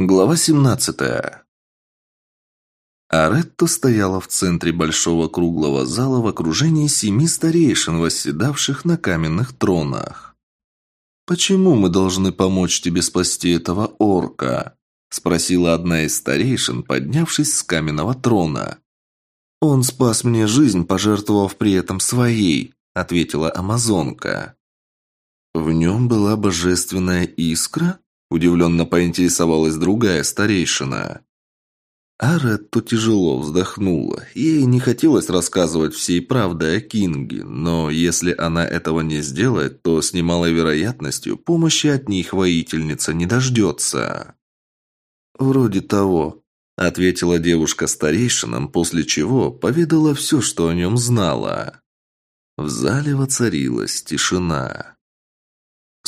Глава 17. Аретто стояла в центре большого круглого зала в окружении семи старейшин, восседавших на каменных тронах. «Почему мы должны помочь тебе спасти этого орка?» – спросила одна из старейшин, поднявшись с каменного трона. «Он спас мне жизнь, пожертвовав при этом своей», – ответила амазонка. «В нем была божественная искра?» Удивленно поинтересовалась другая старейшина. Аретто тяжело вздохнула. Ей не хотелось рассказывать всей правды о Кинге, но если она этого не сделает, то с немалой вероятностью помощи от них воительница не дождется. «Вроде того», — ответила девушка старейшинам, после чего поведала все, что о нем знала. В зале воцарилась тишина.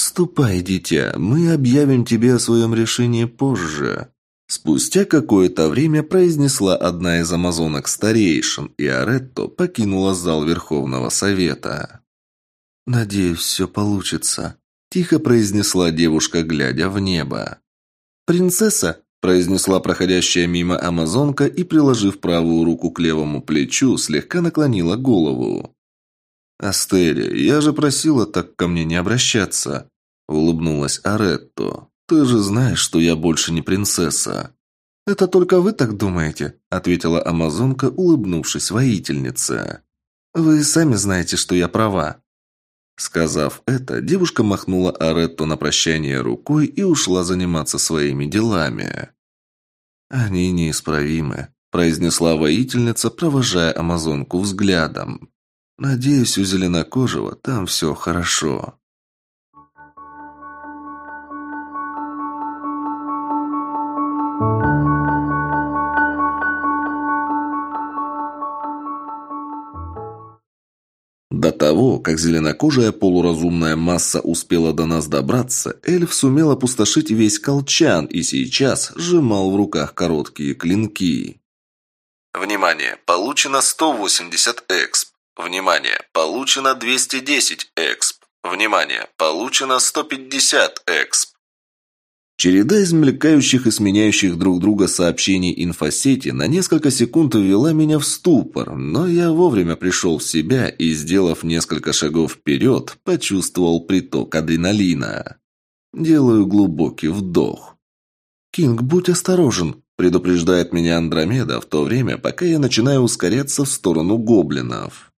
«Ступай, дитя, мы объявим тебе о своем решении позже». Спустя какое-то время произнесла одна из амазонок старейшин, и Аретто покинула зал Верховного Совета. «Надеюсь, все получится», – тихо произнесла девушка, глядя в небо. «Принцесса», – произнесла проходящая мимо амазонка и, приложив правую руку к левому плечу, слегка наклонила голову. «Астерия, я же просила так ко мне не обращаться», – улыбнулась Аретто. «Ты же знаешь, что я больше не принцесса». «Это только вы так думаете», – ответила амазонка, улыбнувшись воительнице. «Вы сами знаете, что я права». Сказав это, девушка махнула Аретто на прощание рукой и ушла заниматься своими делами. «Они неисправимы», – произнесла воительница, провожая амазонку взглядом. Надеюсь, у зеленокожего там все хорошо. До того, как зеленокожая полуразумная масса успела до нас добраться, эльф сумел опустошить весь колчан и сейчас сжимал в руках короткие клинки. Внимание! Получено 180 эксп. Внимание! Получено 210 эксп. Внимание! Получено 150 эксп. Череда измлекающих и сменяющих друг друга сообщений инфосети на несколько секунд ввела меня в ступор, но я вовремя пришел в себя и, сделав несколько шагов вперед, почувствовал приток адреналина. Делаю глубокий вдох. «Кинг, будь осторожен», – предупреждает меня Андромеда в то время, пока я начинаю ускоряться в сторону гоблинов.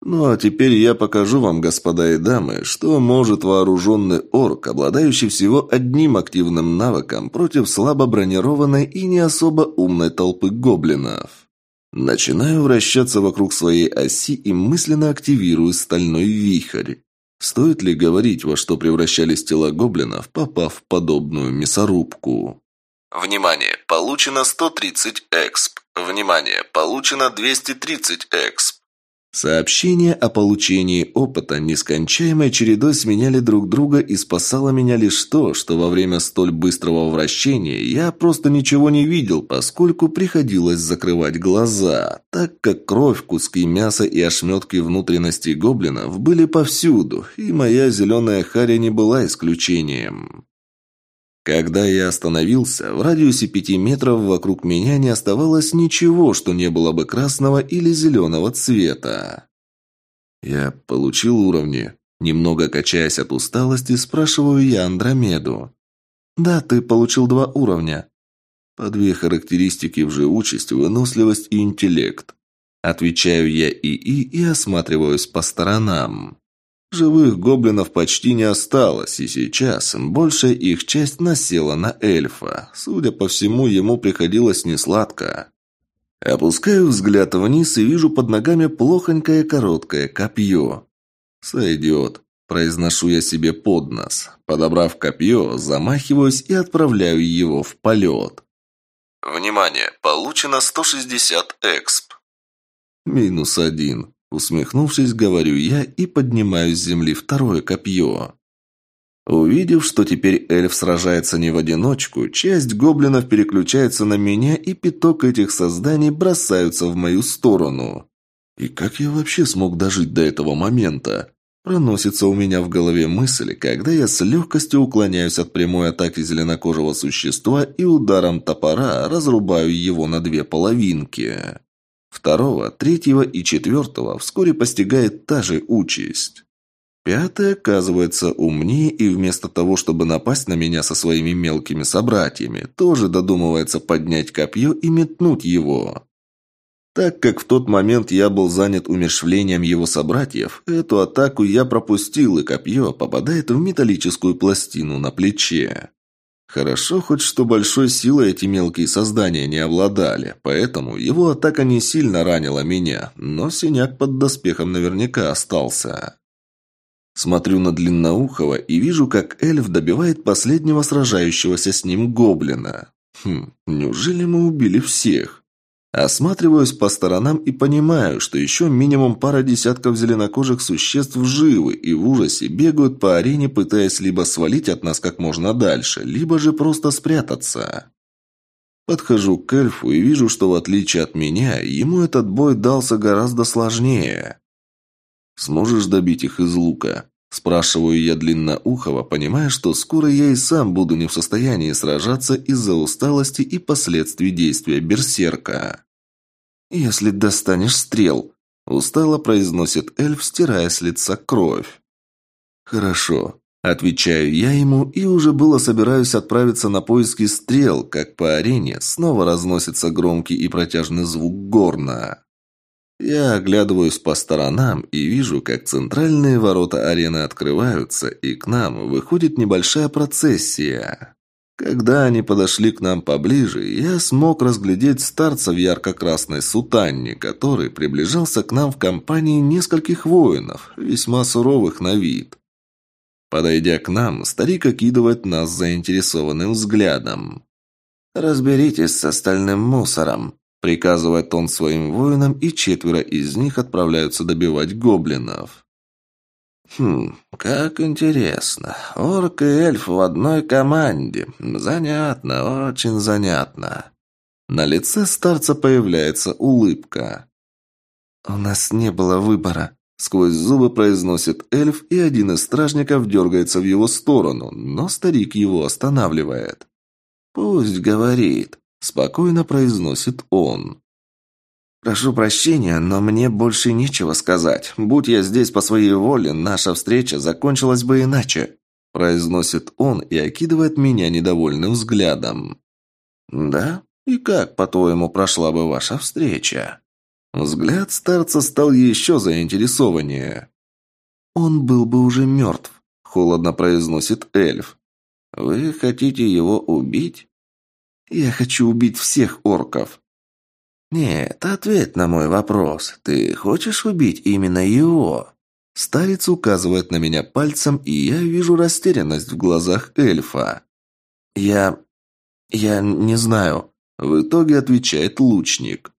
Ну а теперь я покажу вам, господа и дамы, что может вооруженный орк, обладающий всего одним активным навыком против слабо бронированной и не особо умной толпы гоблинов. Начинаю вращаться вокруг своей оси и мысленно активирую стальной вихрь. Стоит ли говорить, во что превращались тела гоблинов, попав в подобную мясорубку? Внимание! Получено 130 эксп. Внимание! Получено 230 эксп. Сообщения о получении опыта нескончаемой чередой сменяли друг друга и спасало меня лишь то, что во время столь быстрого вращения я просто ничего не видел, поскольку приходилось закрывать глаза, так как кровь, куски мяса и ошметки внутренностей гоблинов были повсюду, и моя зеленая харя не была исключением. Когда я остановился, в радиусе пяти метров вокруг меня не оставалось ничего, что не было бы красного или зеленого цвета. Я получил уровни. Немного качаясь от усталости, спрашиваю я Андромеду. «Да, ты получил два уровня». «По две характеристики в живучесть, выносливость и интеллект». Отвечаю я ИИ и осматриваюсь по сторонам. Живых гоблинов почти не осталось, и сейчас большая их часть насела на эльфа. Судя по всему, ему приходилось несладко. Опускаю взгляд вниз и вижу под ногами плохонькое короткое копье. «Сойдет», – произношу я себе под нос. Подобрав копье, замахиваюсь и отправляю его в полет. «Внимание! Получено 160 эксп». «Минус один», Усмехнувшись, говорю я и поднимаю с земли второе копье. Увидев, что теперь эльф сражается не в одиночку, часть гоблинов переключается на меня, и пяток этих созданий бросаются в мою сторону. И как я вообще смог дожить до этого момента? Проносится у меня в голове мысль, когда я с легкостью уклоняюсь от прямой атаки зеленокожего существа и ударом топора разрубаю его на две половинки. Второго, третьего и четвертого вскоре постигает та же участь. Пятый оказывается умнее и вместо того, чтобы напасть на меня со своими мелкими собратьями, тоже додумывается поднять копье и метнуть его. Так как в тот момент я был занят умершвлением его собратьев, эту атаку я пропустил, и копье попадает в металлическую пластину на плече. Хорошо хоть что большой силой эти мелкие создания не обладали, поэтому его атака не сильно ранила меня, но синяк под доспехом наверняка остался. Смотрю на Длинноухого и вижу, как эльф добивает последнего сражающегося с ним гоблина. Хм, неужели мы убили всех? Осматриваюсь по сторонам и понимаю, что еще минимум пара десятков зеленокожих существ живы и в ужасе бегают по арене, пытаясь либо свалить от нас как можно дальше, либо же просто спрятаться. Подхожу к эльфу и вижу, что в отличие от меня, ему этот бой дался гораздо сложнее. «Сможешь добить их из лука?» Спрашиваю я длинноухого, понимая, что скоро я и сам буду не в состоянии сражаться из-за усталости и последствий действия берсерка. «Если достанешь стрел», – устало произносит эльф, стирая с лица кровь. «Хорошо», – отвечаю я ему и уже было собираюсь отправиться на поиски стрел, как по арене снова разносится громкий и протяжный звук горна. Я оглядываюсь по сторонам и вижу, как центральные ворота арены открываются, и к нам выходит небольшая процессия. Когда они подошли к нам поближе, я смог разглядеть старца в ярко-красной сутанне, который приближался к нам в компании нескольких воинов, весьма суровых на вид. Подойдя к нам, старик окидывает нас заинтересованным взглядом. «Разберитесь с остальным мусором», Приказывает он своим воинам, и четверо из них отправляются добивать гоблинов. Хм, как интересно. Орк и эльф в одной команде. Занятно, очень занятно. На лице старца появляется улыбка. «У нас не было выбора», — сквозь зубы произносит эльф, и один из стражников дергается в его сторону, но старик его останавливает. «Пусть говорит», Спокойно произносит он. «Прошу прощения, но мне больше нечего сказать. Будь я здесь по своей воле, наша встреча закончилась бы иначе», произносит он и окидывает меня недовольным взглядом. «Да? И как, по-твоему, прошла бы ваша встреча?» Взгляд старца стал еще заинтересованнее. «Он был бы уже мертв», — холодно произносит эльф. «Вы хотите его убить?» Я хочу убить всех орков. Нет, ответь на мой вопрос. Ты хочешь убить именно его? Старец указывает на меня пальцем, и я вижу растерянность в глазах эльфа. Я... я не знаю. В итоге отвечает лучник.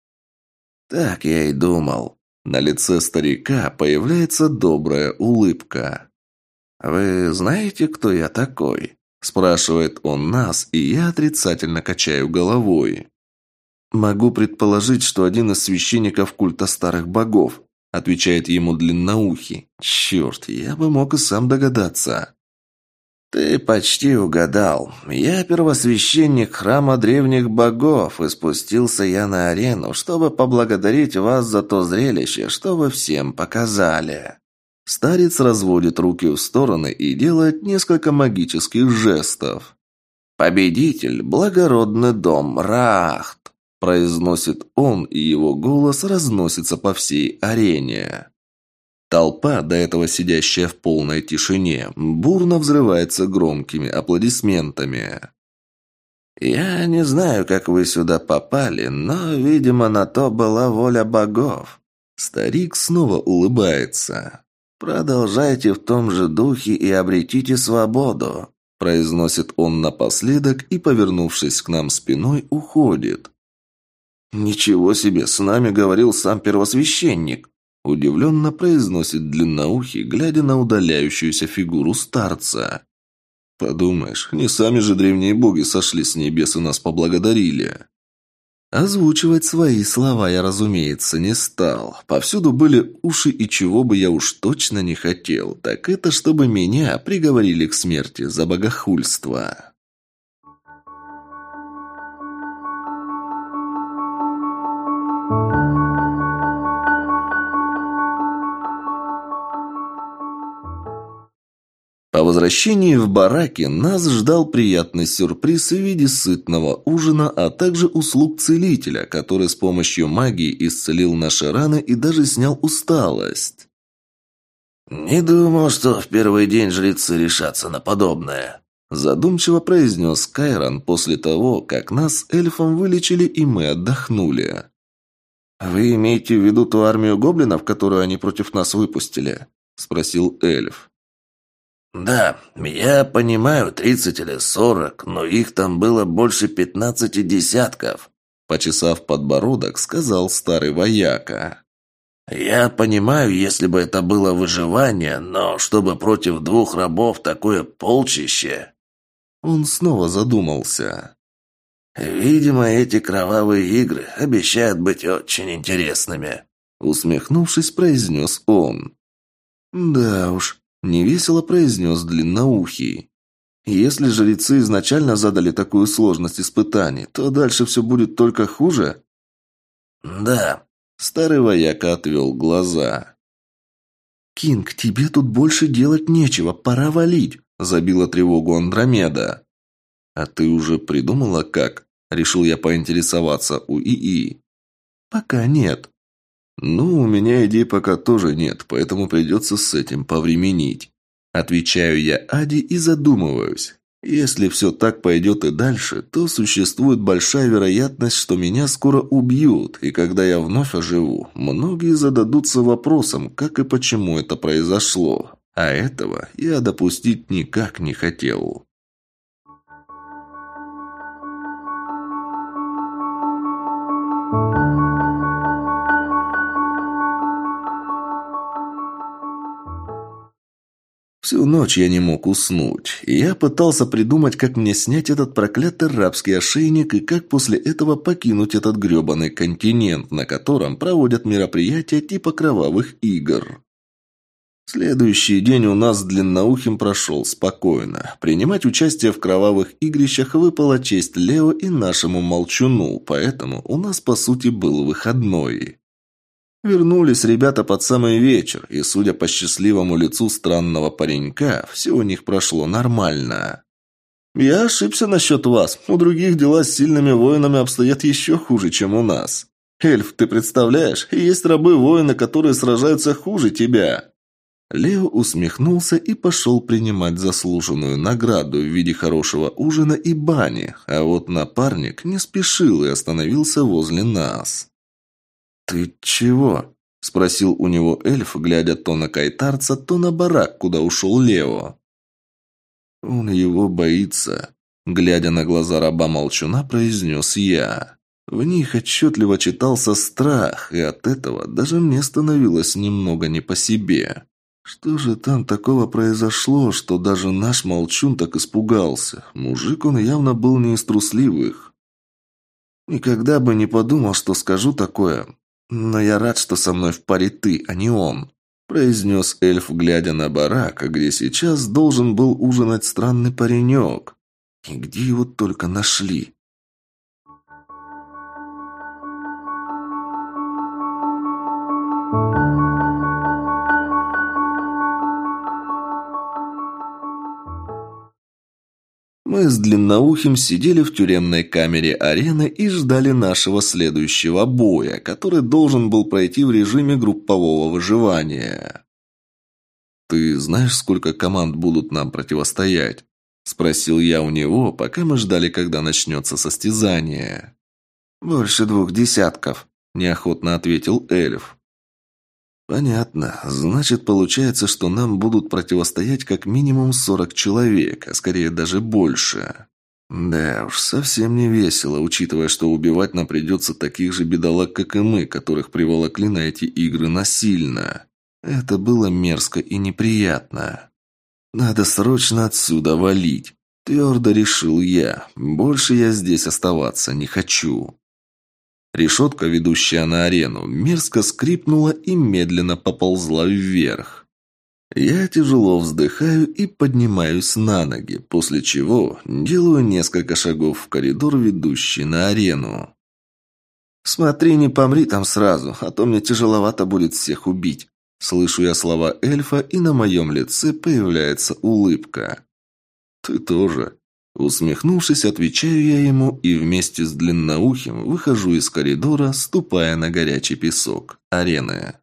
Так я и думал. На лице старика появляется добрая улыбка. «Вы знаете, кто я такой?» Спрашивает он нас, и я отрицательно качаю головой. «Могу предположить, что один из священников культа старых богов», отвечает ему длинноухий. «Черт, я бы мог и сам догадаться». «Ты почти угадал. Я первосвященник храма древних богов, и спустился я на арену, чтобы поблагодарить вас за то зрелище, что вы всем показали». Старец разводит руки в стороны и делает несколько магических жестов. «Победитель, благородный дом Рахт!» произносит он, и его голос разносится по всей арене. Толпа, до этого сидящая в полной тишине, бурно взрывается громкими аплодисментами. «Я не знаю, как вы сюда попали, но, видимо, на то была воля богов». Старик снова улыбается. «Продолжайте в том же духе и обретите свободу», произносит он напоследок и, повернувшись к нам спиной, уходит. «Ничего себе, с нами говорил сам первосвященник», удивленно произносит длинноухий, глядя на удаляющуюся фигуру старца. «Подумаешь, не сами же древние боги сошли с небес и нас поблагодарили». Озвучивать свои слова я, разумеется, не стал. Повсюду были уши, и чего бы я уж точно не хотел, так это чтобы меня приговорили к смерти за богохульство. Возвращении в бараки нас ждал приятный сюрприз в виде сытного ужина, а также услуг целителя, который с помощью магии исцелил наши раны и даже снял усталость. «Не думал, что в первый день жрецы решатся на подобное», задумчиво произнес Кайрон после того, как нас эльфом вылечили и мы отдохнули. «Вы имеете в виду ту армию гоблинов, которую они против нас выпустили?» – спросил эльф. «Да, я понимаю, тридцать или сорок, но их там было больше пятнадцати десятков», почесав подбородок, сказал старый вояка. «Я понимаю, если бы это было выживание, но чтобы против двух рабов такое полчище...» Он снова задумался. «Видимо, эти кровавые игры обещают быть очень интересными», усмехнувшись, произнес он. «Да уж, Невесело произнес длинноухий. Если жрецы изначально задали такую сложность испытаний, то дальше все будет только хуже? Да. Старый вояка отвел глаза. «Кинг, тебе тут больше делать нечего, пора валить», – забила тревогу Андромеда. «А ты уже придумала, как?» – решил я поинтересоваться у ИИ. «Пока нет», «Ну, у меня идей пока тоже нет, поэтому придется с этим повременить». Отвечаю я Ади и задумываюсь. Если все так пойдет и дальше, то существует большая вероятность, что меня скоро убьют, и когда я вновь оживу, многие зададутся вопросом, как и почему это произошло. А этого я допустить никак не хотел. Всю ночь я не мог уснуть, и я пытался придумать, как мне снять этот проклятый рабский ошейник и как после этого покинуть этот грёбаный континент, на котором проводят мероприятия типа кровавых игр. Следующий день у нас с длинноухим прошел спокойно. Принимать участие в кровавых игрищах выпала честь Лео и нашему молчуну, поэтому у нас, по сути, был выходной. Вернулись ребята под самый вечер, и, судя по счастливому лицу странного паренька, все у них прошло нормально. «Я ошибся насчет вас. У других дела с сильными воинами обстоят еще хуже, чем у нас. Эльф, ты представляешь, есть рабы-воины, которые сражаются хуже тебя». Лео усмехнулся и пошел принимать заслуженную награду в виде хорошего ужина и бани, а вот напарник не спешил и остановился возле нас. «Ты чего?» – спросил у него эльф, глядя то на кайтарца, то на барак, куда ушел Лео. «Он его боится», – глядя на глаза раба-молчуна, произнес я. В них отчетливо читался страх, и от этого даже мне становилось немного не по себе. Что же там такого произошло, что даже наш молчун так испугался? Мужик он явно был не из трусливых. Никогда бы не подумал, что скажу такое. «Но я рад, что со мной в паре ты, а не он», – произнес эльф, глядя на барак, где сейчас должен был ужинать странный паренек. И где его только нашли? Мы с Длинноухим сидели в тюремной камере арены и ждали нашего следующего боя, который должен был пройти в режиме группового выживания. «Ты знаешь, сколько команд будут нам противостоять?» – спросил я у него, пока мы ждали, когда начнется состязание. «Больше двух десятков», – неохотно ответил эльф. «Понятно. Значит, получается, что нам будут противостоять как минимум сорок человек, а скорее даже больше. Да уж, совсем не весело, учитывая, что убивать нам придется таких же бедолаг, как и мы, которых приволокли на эти игры насильно. Это было мерзко и неприятно. Надо срочно отсюда валить. Твердо решил я. Больше я здесь оставаться не хочу. Решетка, ведущая на арену, мерзко скрипнула и медленно поползла вверх. Я тяжело вздыхаю и поднимаюсь на ноги, после чего делаю несколько шагов в коридор, ведущий на арену. «Смотри, не помри там сразу, а то мне тяжеловато будет всех убить». Слышу я слова эльфа, и на моем лице появляется улыбка. «Ты тоже». Усмехнувшись, отвечаю я ему и вместе с длинноухим выхожу из коридора, ступая на горячий песок арены.